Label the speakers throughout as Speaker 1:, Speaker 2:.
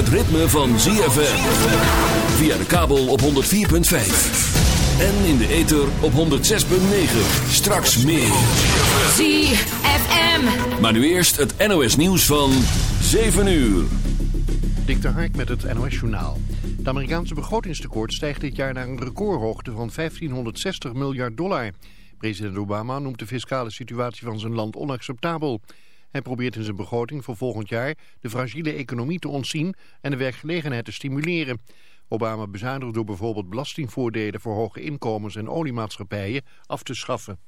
Speaker 1: het ritme van ZFM. Via de kabel op 104.5. En in de ether op 106.9. Straks meer.
Speaker 2: ZFM.
Speaker 1: Maar nu eerst het NOS nieuws van 7 uur.
Speaker 3: Dik de Hark met het NOS Journaal. Het Amerikaanse begrotingstekort stijgt dit jaar naar een recordhoogte van 1560 miljard dollar. President Obama noemt de fiscale situatie van zijn land onacceptabel. Hij probeert in zijn begroting voor volgend jaar de fragiele economie te ontzien en de werkgelegenheid te stimuleren. Obama bezuinigt door bijvoorbeeld belastingvoordelen voor hoge inkomens en oliemaatschappijen af te schaffen.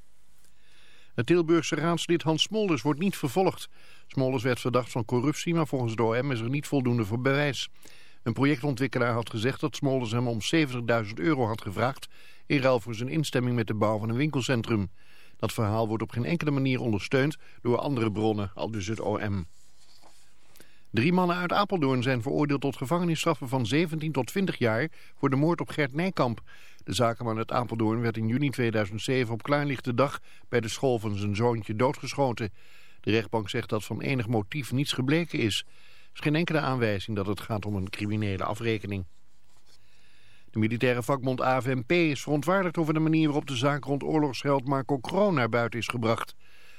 Speaker 3: Het Tilburgse raadslid Hans Smolders wordt niet vervolgd. Smolders werd verdacht van corruptie, maar volgens de OM is er niet voldoende voor bewijs. Een projectontwikkelaar had gezegd dat Smolders hem om 70.000 euro had gevraagd... in ruil voor zijn instemming met de bouw van een winkelcentrum. Dat verhaal wordt op geen enkele manier ondersteund door andere bronnen, al dus het OM. Drie mannen uit Apeldoorn zijn veroordeeld tot gevangenisstraffen van 17 tot 20 jaar voor de moord op Gert Nijkamp. De zakenman uit Apeldoorn werd in juni 2007 op klaarlichte dag bij de school van zijn zoontje doodgeschoten. De rechtbank zegt dat van enig motief niets gebleken is. Er is geen enkele aanwijzing dat het gaat om een criminele afrekening. De militaire vakbond AVMP is verontwaardigd over de manier waarop de zaak rond oorlogsheld Marco Kroon naar buiten is gebracht.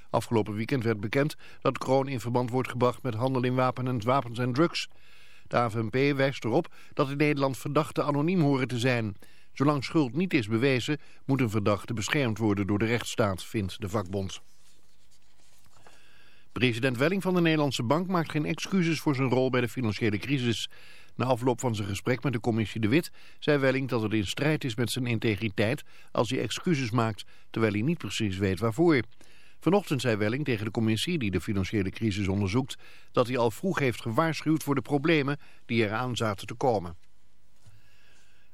Speaker 3: Afgelopen weekend werd bekend dat Kroon in verband wordt gebracht met handel in wapens, wapens en drugs. De AVMP wijst erop dat in Nederland verdachten anoniem horen te zijn. Zolang schuld niet is bewezen, moet een verdachte beschermd worden door de rechtsstaat, vindt de vakbond. President Welling van de Nederlandse Bank maakt geen excuses voor zijn rol bij de financiële crisis. Na afloop van zijn gesprek met de commissie De Wit zei Welling dat het in strijd is met zijn integriteit als hij excuses maakt, terwijl hij niet precies weet waarvoor. Vanochtend zei Welling tegen de commissie die de financiële crisis onderzoekt dat hij al vroeg heeft gewaarschuwd voor de problemen die eraan zaten te komen.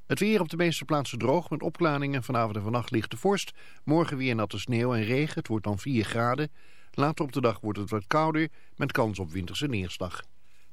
Speaker 3: Het weer op de meeste plaatsen droog met opklaringen. Vanavond en vannacht ligt de vorst. Morgen weer natte sneeuw en regen. Het wordt dan 4 graden. Later op de dag wordt het wat kouder met kans op winterse neerslag.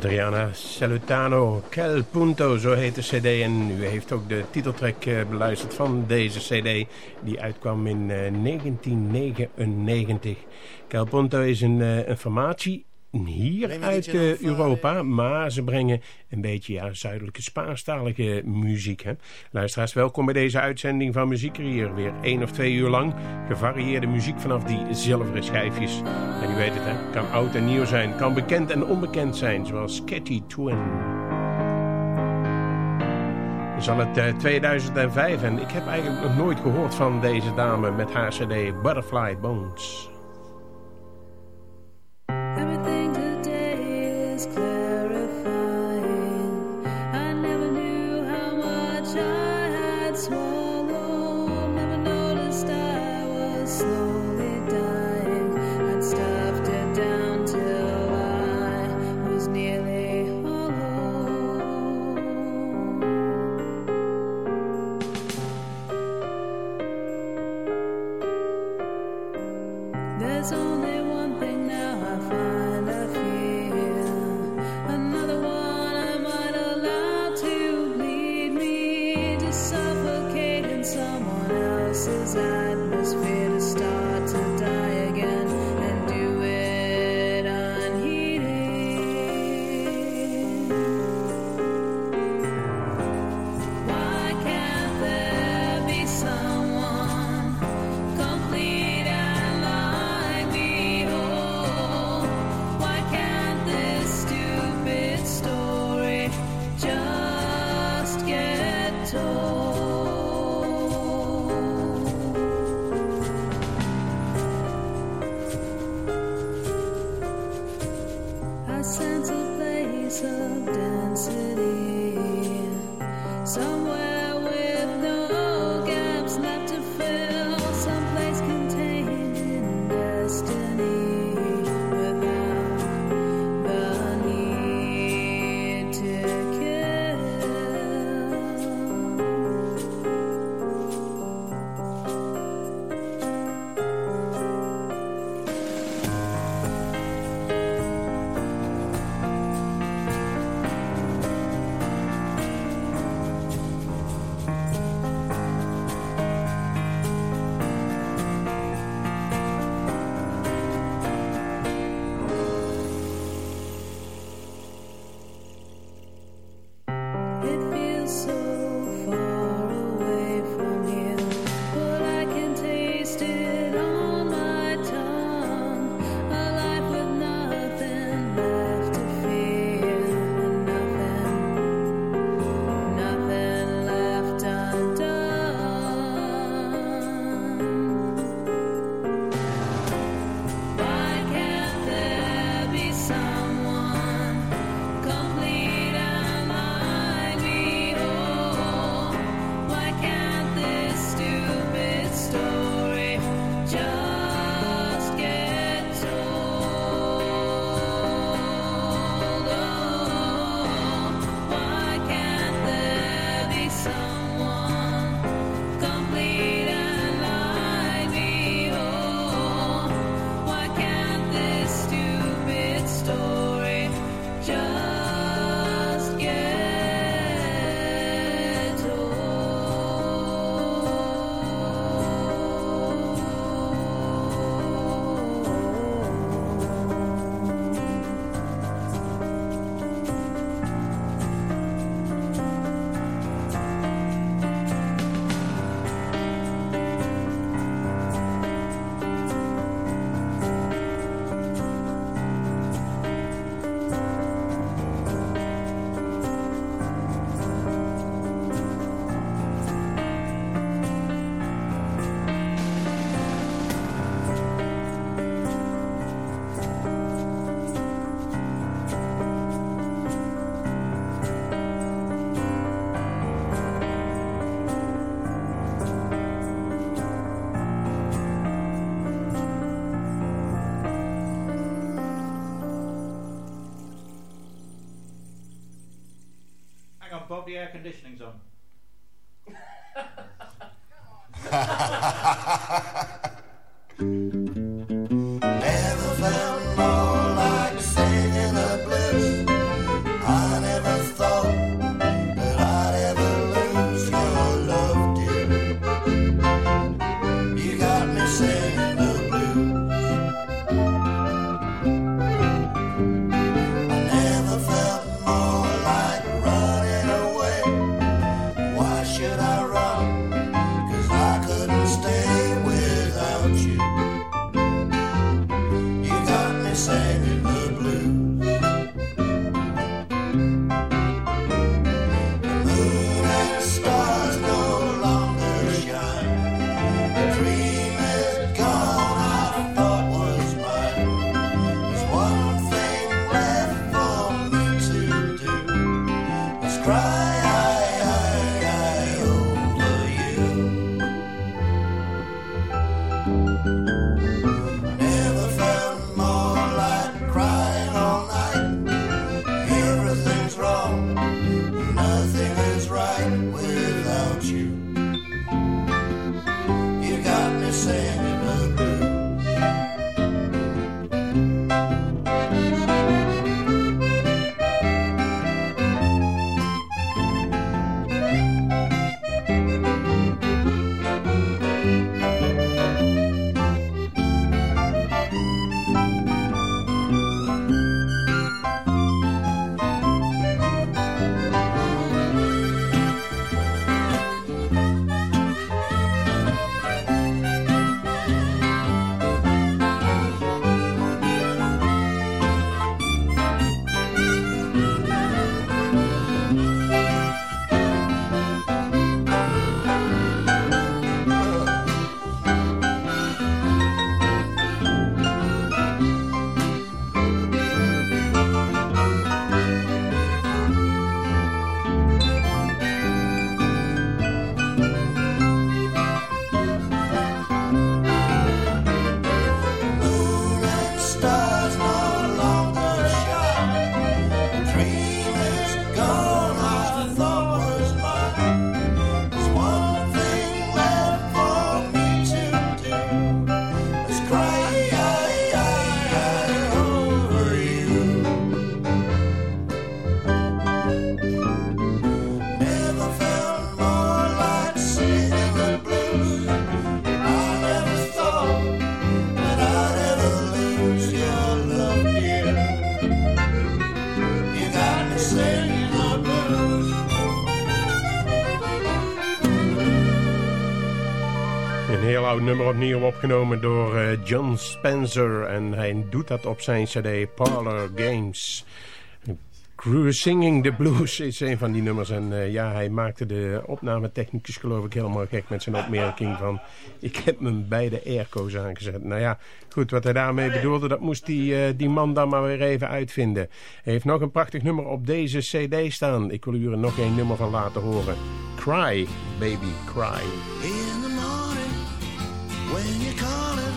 Speaker 4: Adriana Salutano, Calpunto, Punto, zo heet de cd. En u heeft ook de titeltrack eh, beluisterd van deze cd, die uitkwam in eh, 1999. Calpunto Punto is een, eh, informatie hier uit eh, Europa, maar ze brengen een beetje ja, zuidelijke Spaanstalige muziek. Hè? Luisteraars, welkom bij deze uitzending van Muziek hier. Weer één of twee uur lang gevarieerde muziek vanaf die zilveren schijfjes. En u weet het, hè? kan oud en nieuw zijn, kan bekend en onbekend zijn, zoals Catty Twin. Het zal het eh, 2005 en ik heb eigenlijk nog nooit gehoord van deze dame met haar cd Butterfly Bones.
Speaker 5: the
Speaker 6: air
Speaker 4: conditioning. Nummer opnieuw opgenomen door eh, John Spencer. En hij doet dat op zijn cd Parlor Games. Singing the Blues is een van die nummers. En eh, ja, hij maakte de opnametechnicus geloof ik helemaal gek met zijn opmerking van... Ik heb mijn beide airco's aangezet. Nou ja, goed, wat hij daarmee bedoelde, dat moest die, eh, die man dan maar weer even uitvinden. Hij heeft nog een prachtig nummer op deze cd staan. Ik wil u er nog één nummer van laten horen. Cry, baby, cry.
Speaker 6: When you're calling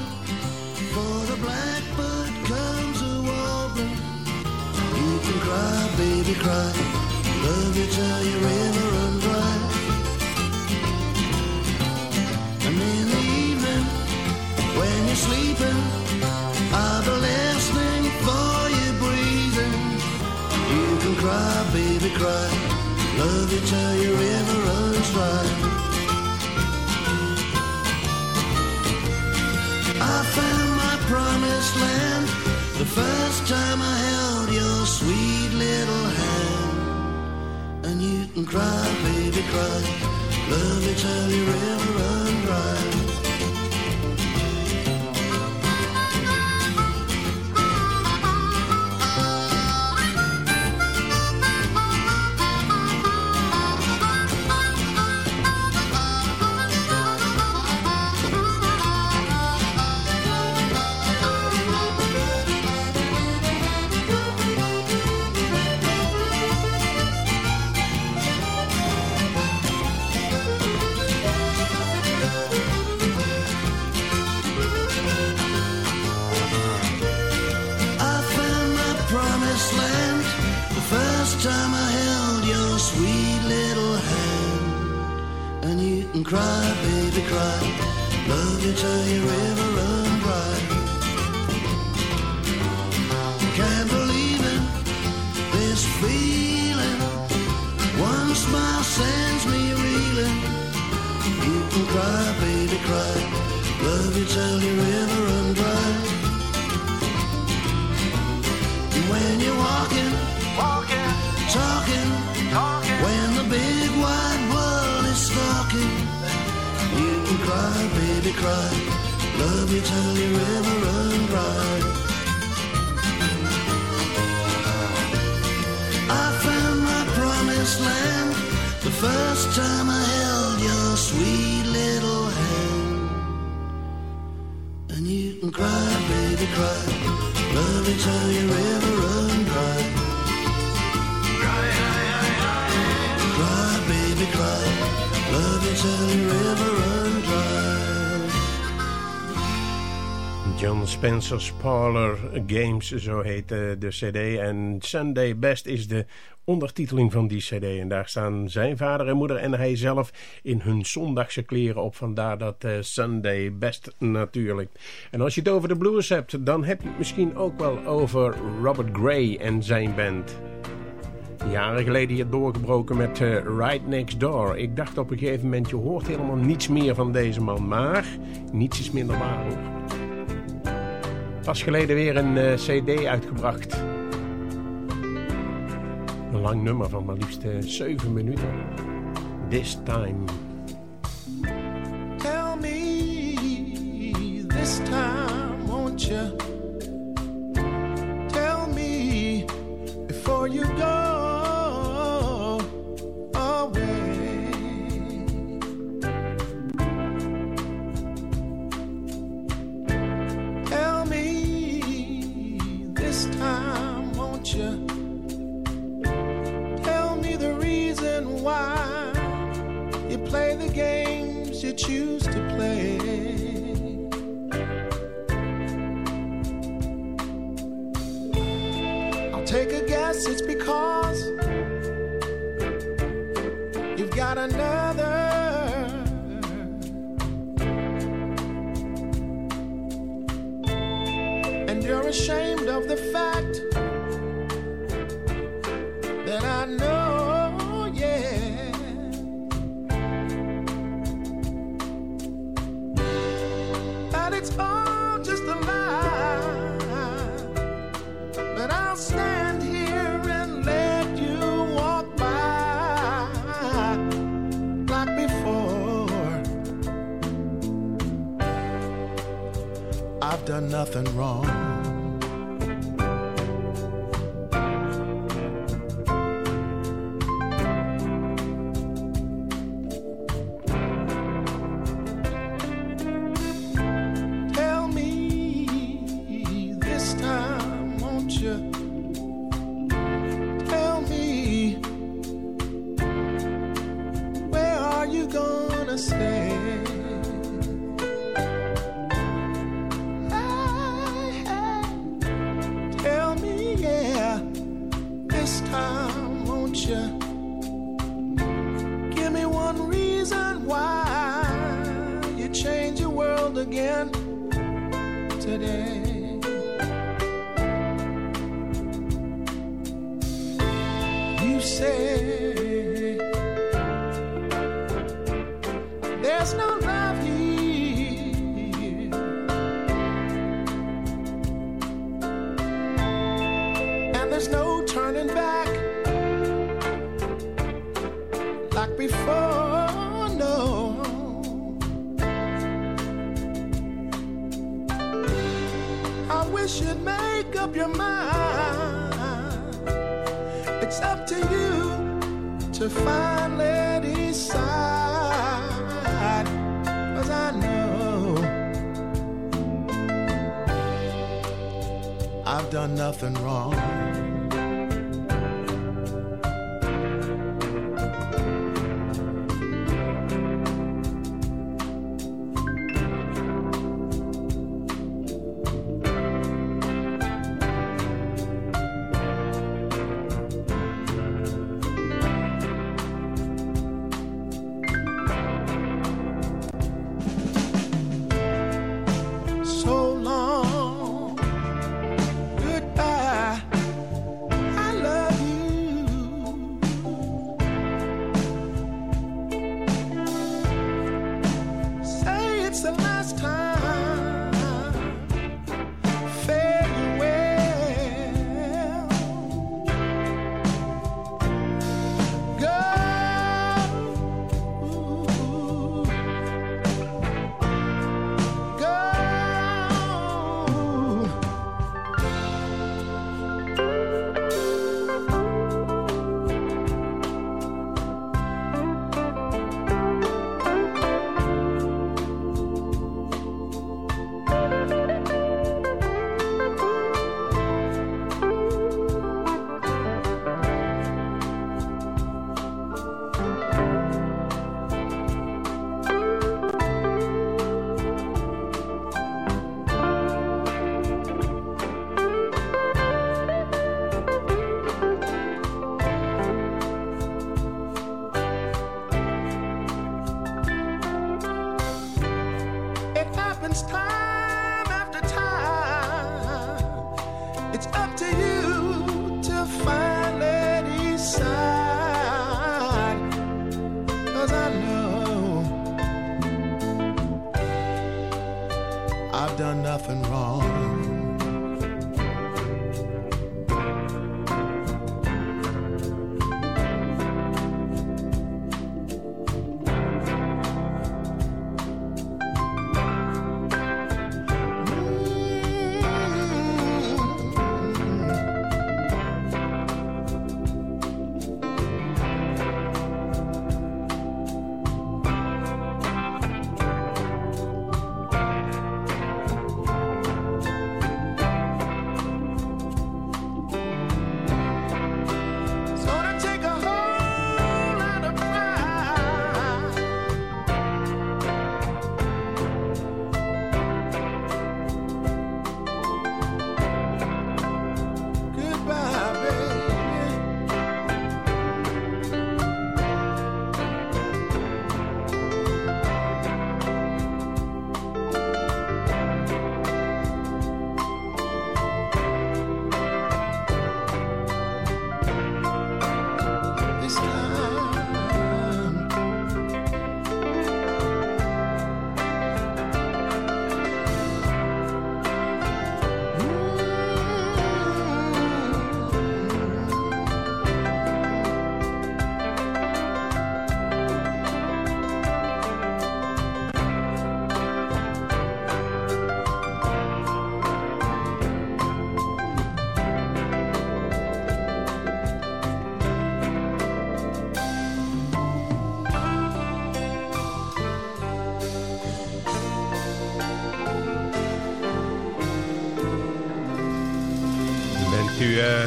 Speaker 6: for the blackbird comes a warbling. You can cry, baby, cry. Love you till your river run dry. And in the evening, when you're sleeping, I'll be listening for you breathing. You can cry, baby, cry. Love you till your river runs dry. I found my promised land the first time I held your sweet little hand. And you can cry, baby, cry. Love you till your river run dry.
Speaker 4: Parlor Games, zo heet eh, de cd. En Sunday Best is de ondertiteling van die cd. En daar staan zijn vader en moeder en hij zelf in hun zondagse kleren op. Vandaar dat eh, Sunday Best natuurlijk. En als je het over de blues hebt, dan heb je het misschien ook wel over Robert Gray en zijn band. Jaren geleden hier doorgebroken met eh, Right Next Door. Ik dacht op een gegeven moment, je hoort helemaal niets meer van deze man. Maar niets is minder waar hoor. Pas geleden weer een eh, cd uitgebracht. Een lang nummer van maar liefst 7 minuten. This time.
Speaker 6: Tell me this time, won't you? Tell me before you go another. And you're ashamed of the fact
Speaker 7: nothing wrong.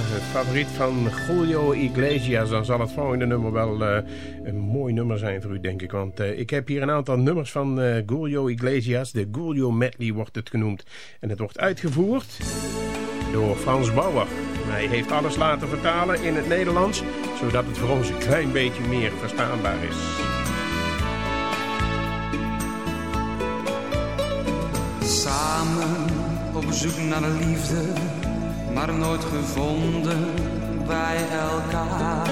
Speaker 4: Het favoriet van Julio Iglesias, dan zal het volgende nummer wel eh, een mooi nummer zijn voor u, denk ik. Want eh, ik heb hier een aantal nummers van eh Julio Iglesias. De Julio Medley wordt het genoemd. En het wordt uitgevoerd door Frans Bauer. Hij heeft alles laten vertalen in het Nederlands, zodat het voor ons een klein beetje meer verstaanbaar is.
Speaker 8: Samen op zoek naar de liefde, maar nooit gevonden bij elkaar.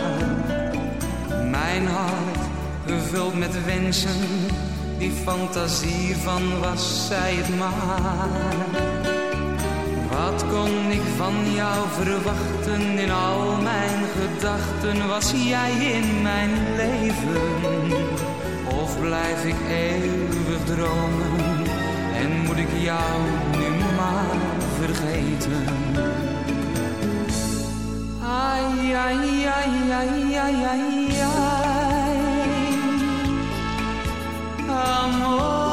Speaker 8: Mijn hart gevuld met wensen, die fantasie van was zij het maar. Wat kon ik van jou verwachten? In al mijn gedachten was jij in mijn leven. Of blijf ik eeuwig dromen en moet ik jou nu maar vergeten? Ai, ai, ai, ai, ai, ai, ai. Amore,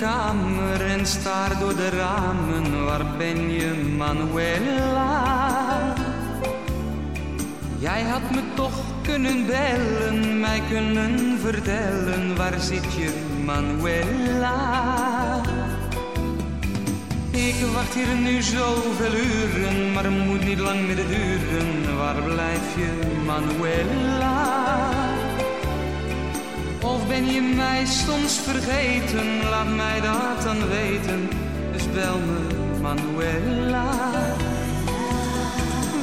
Speaker 8: kamer en staar door de ramen. Waar ben je, Manuela? Jij had me toch kunnen bellen, mij kunnen vertellen. Waar zit je, Manuela? Ik wacht hier nu zoveel uren, maar het moet niet lang meer duren. Waar blijf je, Manuela? Of ben je mij soms vergeten? Laat mij dat dan weten. Dus bel me, Manuela.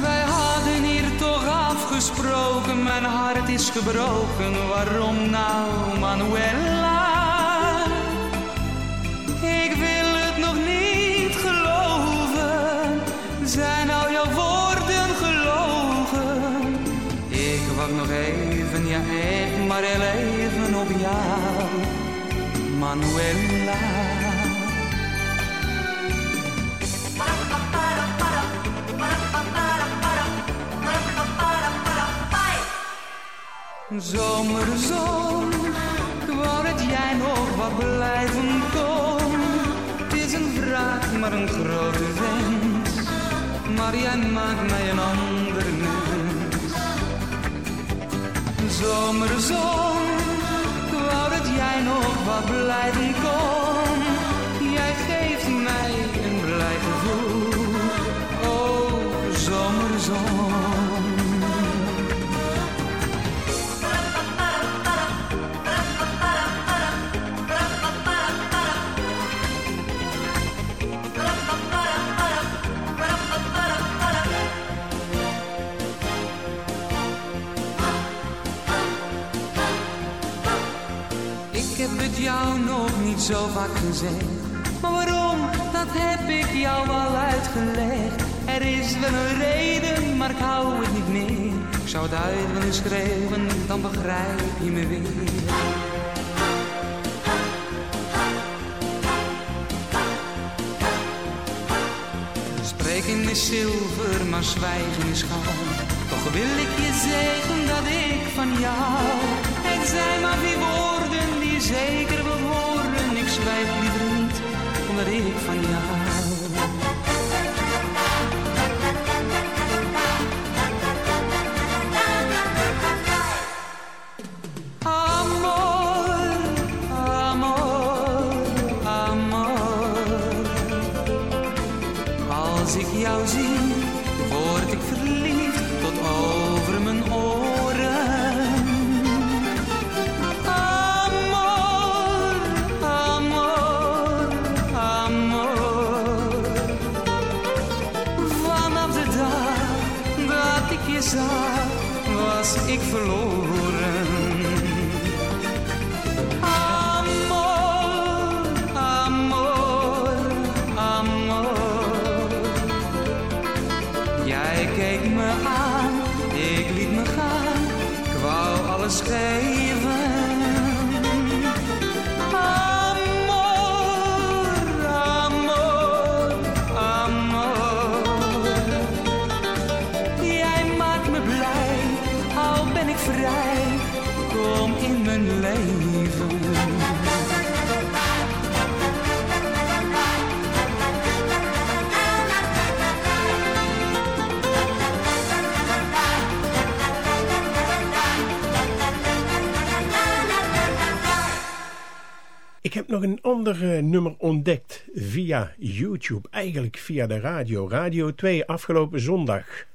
Speaker 8: Wij hadden hier toch afgesproken. Mijn hart is gebroken. Waarom nou, Manuela? Manuela. Zomerzon, wou dat jij nog wat blijven kon. Het is een vraag, maar een grote wens. Maar jij maakt mij een ander mens. Zomerzon, wou dat jij nog wat blijven jou nog niet zo vaak gezegd. Maar waarom, dat heb ik jou al uitgelegd. Er is wel een reden, maar ik hou het niet meer. Ik zou het uit willen schreeuwen, dan begrijp je me weer. Spreken is zilver, maar zwijgen is goud. Toch wil ik je zeggen dat ik van jou. Het zijn maar vier woorden zeker wel worden. Ik zwijg liever niet, omdat ik van jou. ik
Speaker 9: heb nog een ander eh, nummer ontdekt via YouTube. Eigenlijk via de radio. Radio 2 afgelopen zondag.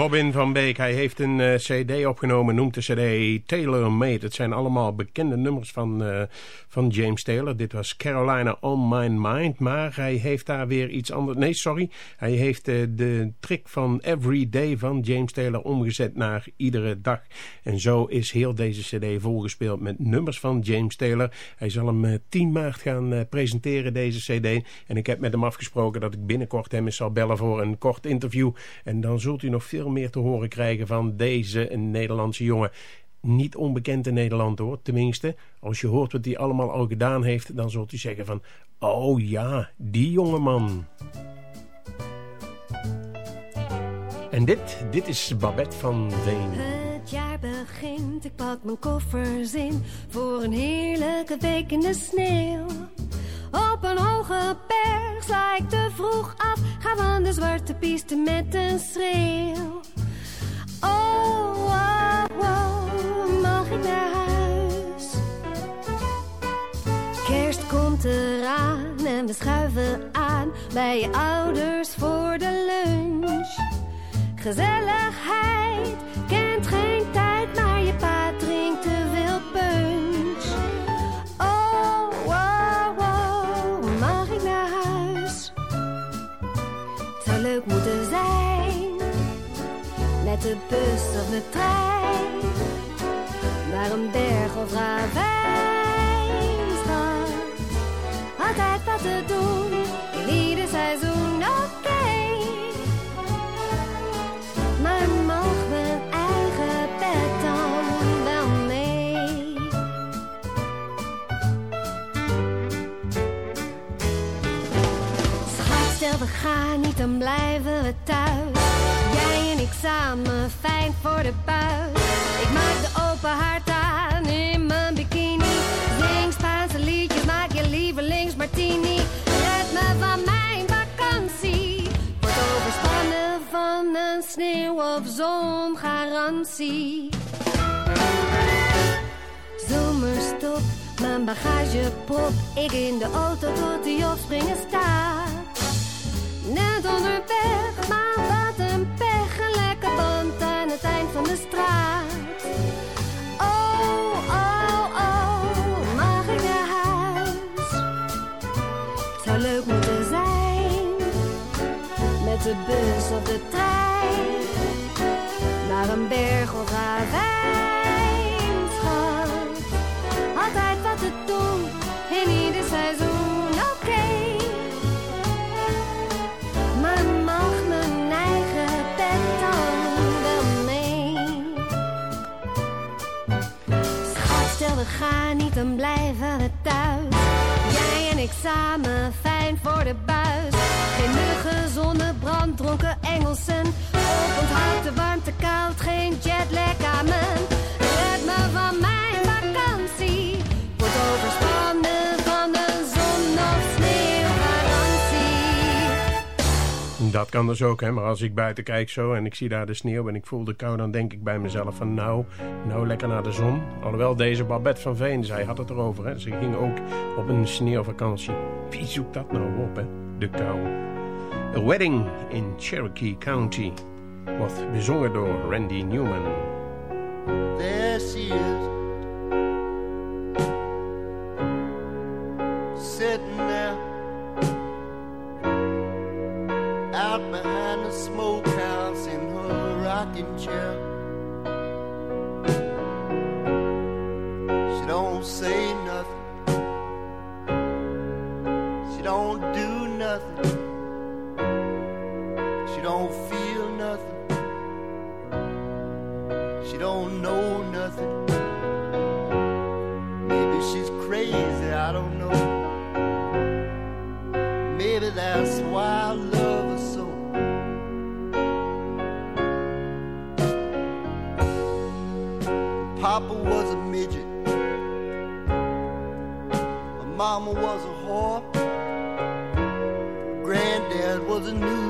Speaker 4: Robin van Beek. Hij heeft een eh, cd opgenomen, noemt de cd Taylor Made. Het zijn allemaal bekende nummers van, eh, van James Taylor. Dit was Carolina On My Mind. Maar hij heeft daar weer iets anders... Nee, sorry. Hij heeft eh, de trick van Every Day van James Taylor omgezet naar iedere dag. En zo is heel deze cd volgespeeld met nummers van James Taylor. Hij zal hem 10 maart gaan presenteren, deze cd. En ik heb met hem afgesproken dat ik binnenkort hem eens zal bellen voor een kort interview. En dan zult u nog veel meer te horen krijgen van deze Nederlandse jongen. Niet onbekend in Nederland hoor, tenminste. Als je hoort wat hij allemaal al gedaan heeft, dan zult u zeggen van... Oh ja, die jongeman. En dit, dit is Babette van Veen.
Speaker 5: Het jaar begint, ik pak mijn koffers in voor een heerlijke week in de sneeuw. Op een hoge berg sla ik te vroeg af, ga van de zwarte piste met een schreeuw. Oh, wow, wow, mag ik naar huis? Kerst komt eraan en we schuiven aan bij je ouders voor de lunch. Gezelligheid kent geen tijd, de bus of de trein. Naar een berg of ravijn. Altijd wat te doen, in ieder seizoen, oké. Maar mag mijn eigen bed dan wel mee? Schat, stel we gaan niet, dan blijven we thuis. Fijn voor de buis. Ik maak de open haard aan in mijn bikini. Zing Spaanse liedjes, maak je lievelings martini. Red me van mijn vakantie. Word overspannen van een sneeuw- of zongarantie. Zomerstop, mijn bagage prop. Ik in de auto tot die opspringen staat. Net onderweg, maar het eind van de straat. Oh, oh, oh, mag ik naar huis? Het zou leuk moeten zijn. Met de bus of de trein. Naar een berg of ravijn, gaan niet, dan blijven we thuis. Jij en ik samen, fijn voor de buis. Geen muggen, zonnebrand, dronken Engelsen. Op onthoud de warmte koud, geen jetlag me. Red me van mijn
Speaker 4: Dat kan dus ook, hè. Maar als ik buiten kijk zo en ik zie daar de sneeuw en ik voel de kou... dan denk ik bij mezelf van nou, nou lekker naar de zon. Alhoewel deze Babette van Veen, zij had het erover, hè. Ze ging ook op een sneeuwvakantie. Wie zoekt dat nou op, hè? De kou. A Wedding in Cherokee County. Wordt bezongen door Randy Newman.
Speaker 7: There she is. smoke house in her rocking chair. Mama was a whore. Granddad was a newsboy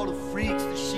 Speaker 10: all the freaks,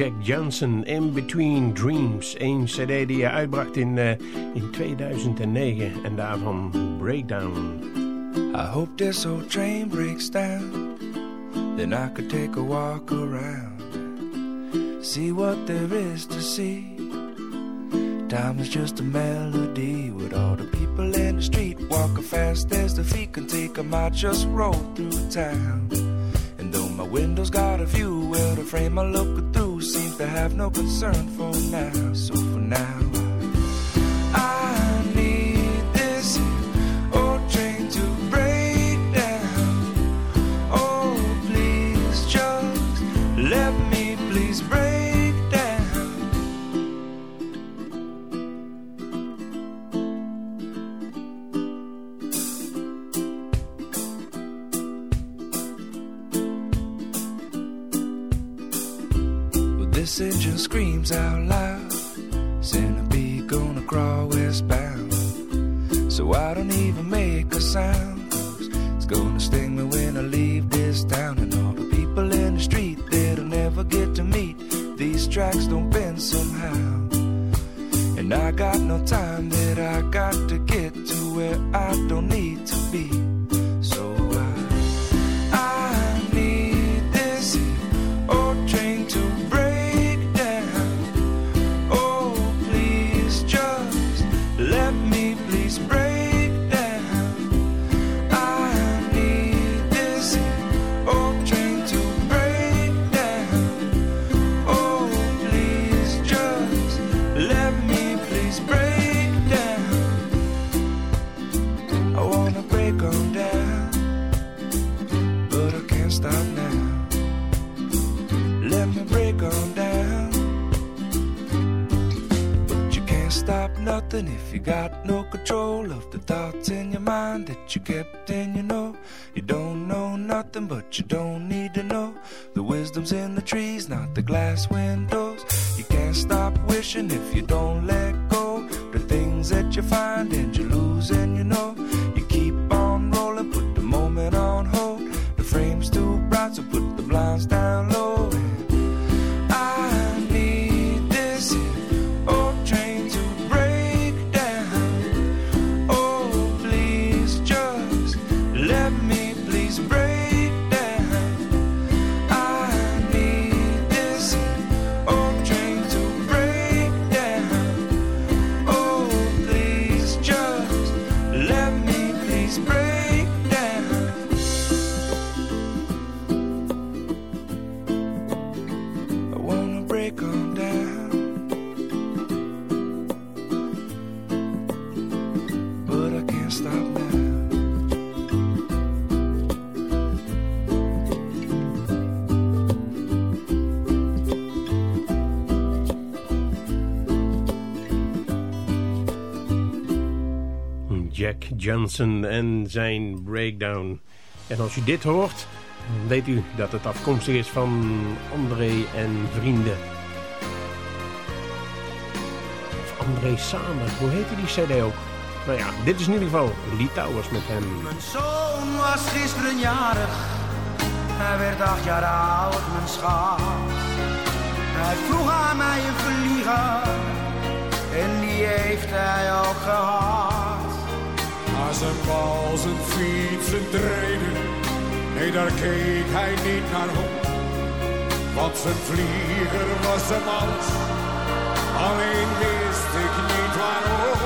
Speaker 4: Jack Johnson, In Between Dreams. Een cd die hij uitbracht in, uh, in 2009 en daarvan Breakdown.
Speaker 11: I hope this old train breaks down Then I could take a walk around See what there is to see Time is just a melody With all the people in the street Walking fast as the feet can take 'em. I just roll through town window's got a view. Well, the frame I look through seems to have no concern for now. So for now. this engine screams out loud. Centipede gonna crawl westbound. So I don't even make a sound. Cause it's gonna sting me when I leave this town. And all the people in the street that I'll never get to meet. These tracks don't bend somehow. And I got no time
Speaker 4: Johnson en zijn breakdown. En als je dit hoort, dan weet u dat het afkomstig is van André en Vrienden. Of André Samen, hoe heette die cd ook? Nou ja, dit is in ieder geval Litouwers met hem.
Speaker 12: Mijn zoon was gisteren jarig. Hij werd acht jaar oud, mijn schat. Hij vroeg aan mij een vlieger. En die heeft hij ook gehad.
Speaker 13: Als een bal zijn fietsen treden, nee daar keek hij niet naar om. Want zijn vlieger was hem alles, alleen wist ik niet waarom.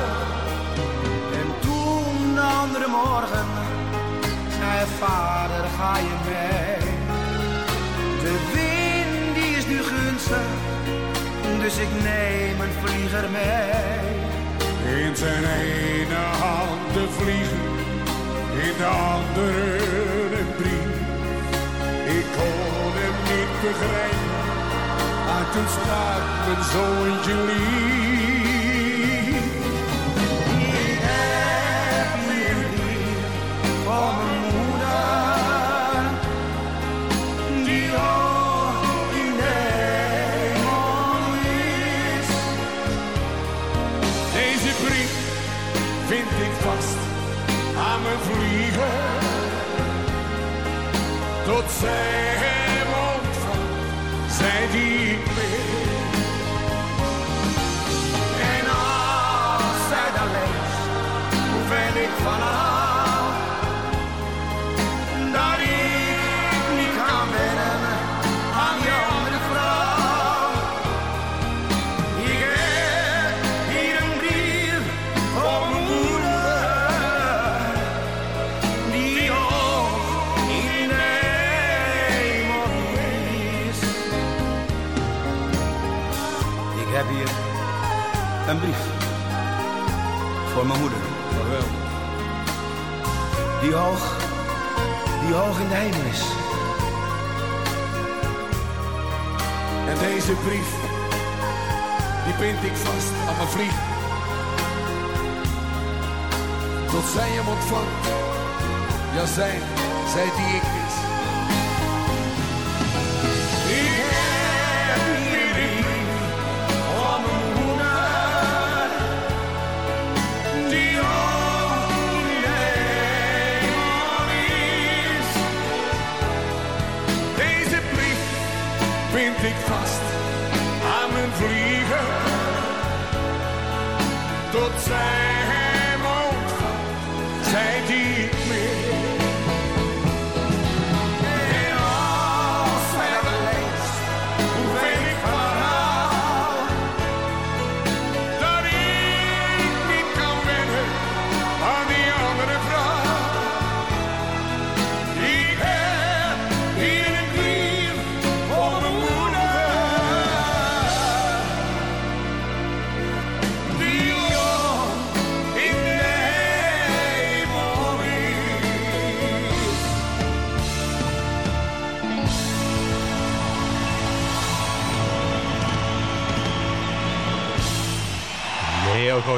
Speaker 12: En toen de andere morgen zei vader ga je mee. De wind die is nu gunstig, dus ik neem een vlieger mee.
Speaker 13: In zijn ene hand de vliegen, in de andere een brief. Ik kon hem niet begrijpen, maar toen sprak mijn zoontje lief.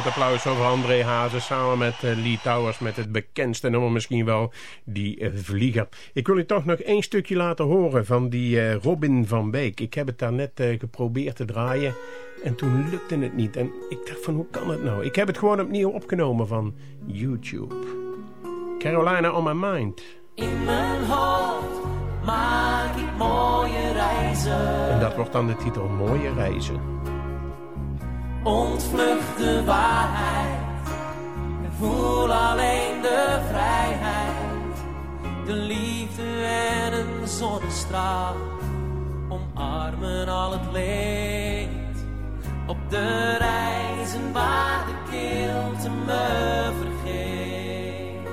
Speaker 4: Groot applaus voor André Hazen samen met eh, Lee Towers met het bekendste nummer misschien wel, die eh, Vlieger. Ik wil u toch nog één stukje laten horen van die eh, Robin van Beek. Ik heb het daar net geprobeerd te draaien en toen lukte het niet. En ik dacht van hoe kan het nou? Ik heb het gewoon opnieuw opgenomen van YouTube. Carolina on my mind.
Speaker 9: In mijn hoofd maak ik mooie reizen.
Speaker 4: En dat wordt dan de titel Mooie Reizen.
Speaker 9: Ontvlucht de waarheid. En voel alleen de vrijheid. De liefde en een zonnestraal. Omarmen al het leed. Op de reizen waar de kilte me vergeet.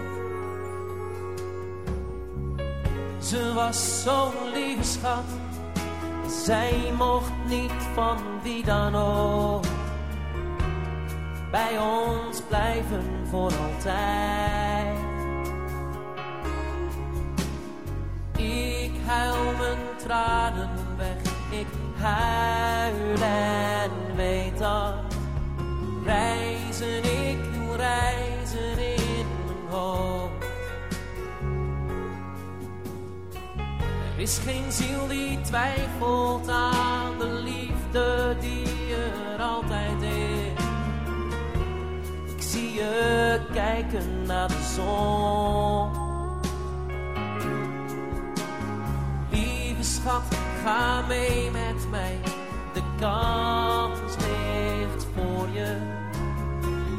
Speaker 9: Ze was zo'n lieve schat. Zij mocht niet van wie dan ook bij ons blijven voor altijd. Ik huil mijn tranen weg, ik huil en weet dat reizen, ik doe reizen in mijn hoofd. Er is geen ziel die twijfelt aan je kijken naar de zon. Lieve schat, ga mee met mij. De kans ligt voor je.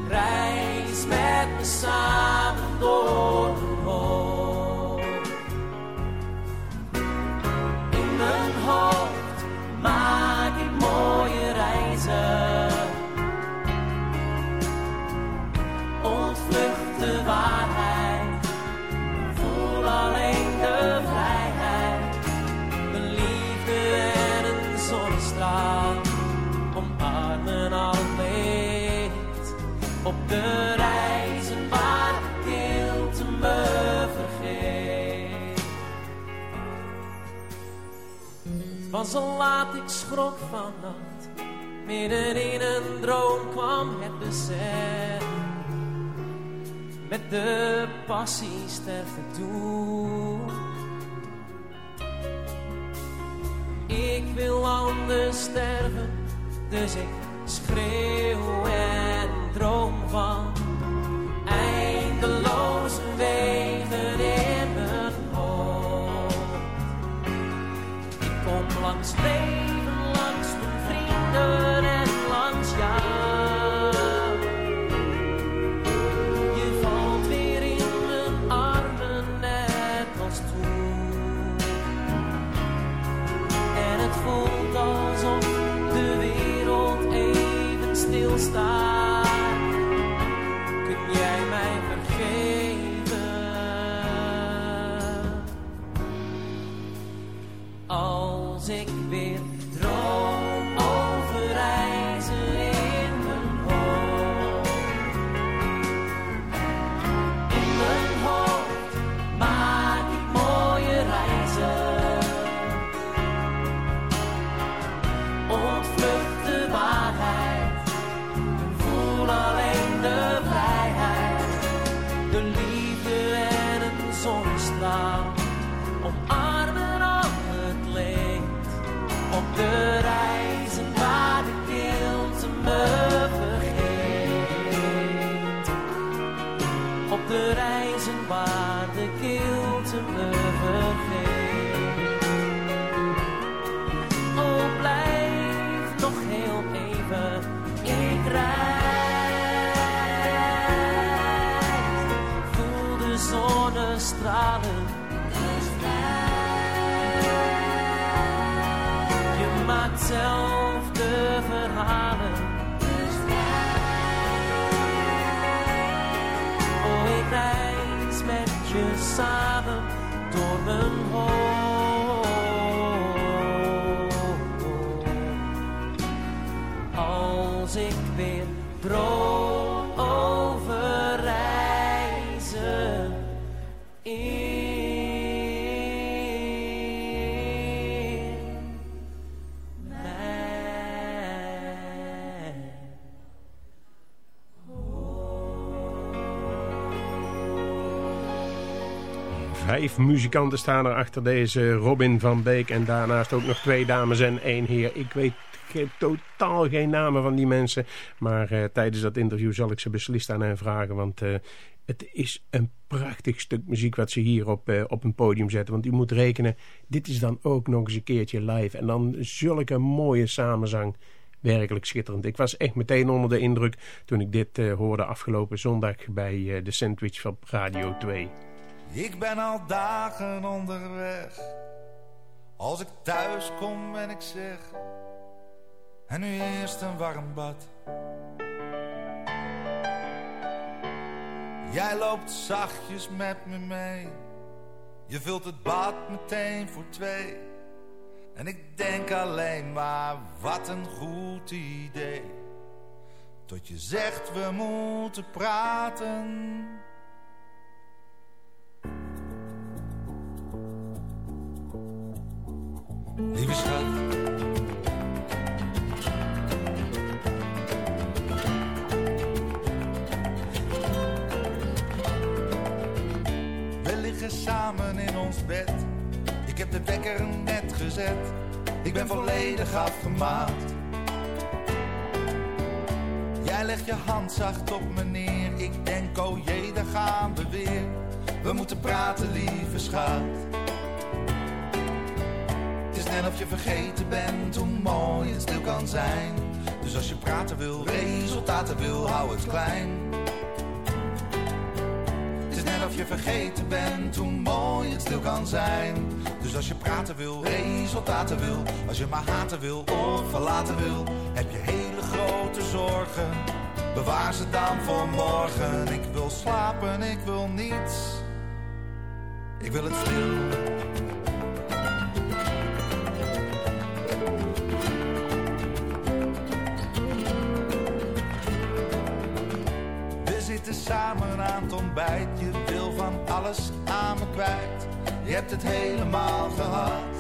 Speaker 9: Reis met me samen door was al laat, ik schrok vannacht. Midden in een droom kwam het besef. Met de passie sterven toe. Ik wil anders sterven, dus ik schreeuw en droom van eindeloze wegen kom
Speaker 4: Vijf muzikanten staan er achter deze Robin van Beek. En daarnaast ook nog twee dames en één heer. Ik weet totaal geen namen van die mensen. Maar eh, tijdens dat interview zal ik ze beslist aan hen vragen. Want eh, het is een prachtig stuk muziek wat ze hier op, eh, op een podium zetten. Want u moet rekenen, dit is dan ook nog eens een keertje live. En dan zulke mooie samenzang. Werkelijk schitterend. Ik was echt meteen onder de indruk toen ik dit hoorde afgelopen zondag bij de Sandwich van Radio 2.
Speaker 14: Ik ben al dagen onderweg. Als ik thuis kom en ik zeg. En nu eerst een warm bad. Jij loopt zachtjes met me mee. Je vult het bad meteen voor twee. En ik denk alleen maar wat een goed idee. Tot je zegt we moeten praten. Lieve schat. We liggen samen in ons bed. Ik heb de wekker net gezet. Ik ben volledig afgemaakt. Jij legt je hand zacht op me neer denk, oh jee, daar gaan we weer. We moeten praten, lieve schat. Is net of je vergeten bent hoe mooi het stil kan zijn. Dus als je praten wil, resultaten wil, hou het klein. Het is net of je vergeten bent hoe mooi het stil kan zijn. Dus als je praten wil, resultaten wil, als je maar haten wil of verlaten wil, heb je hele grote zorgen. Bewaar ze dan voor morgen. Ik wil slapen, ik wil niets. Ik wil het stil. Samen aan het ontbijt. Je wil van alles aan me kwijt. Je hebt het helemaal gehad.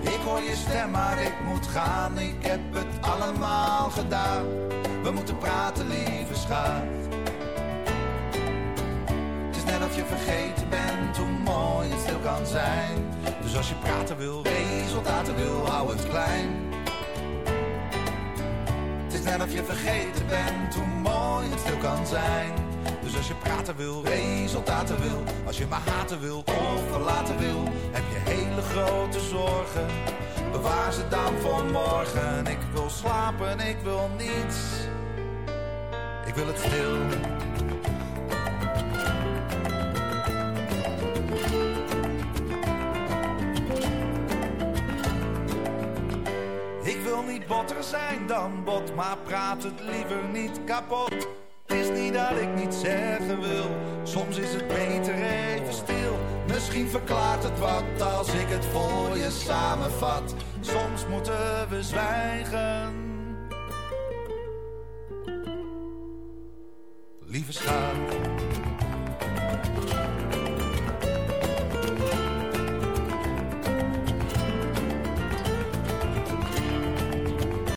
Speaker 14: Ik hoor je stem, maar ik moet gaan. Ik heb het allemaal gedaan. We moeten praten, lieve schat. Het is net of je vergeten bent hoe mooi het stil kan zijn. Dus als je praten wil, resultaten wil, hou het klein. Net of je vergeten bent hoe mooi het stil kan zijn. Dus als je praten wil, resultaten wil, als je maar haten wil of verlaten wil, heb je hele grote zorgen. Bewaar ze dan voor morgen. Ik wil slapen, ik wil niets. Ik wil het stil. Ik wil niet botter zijn dan bot, maar praat het liever niet kapot. Het is niet dat ik niet zeggen wil, soms is het beter even stil. Misschien verklaart het wat als ik het voor je samenvat. Soms moeten we zwijgen. Lieve schat.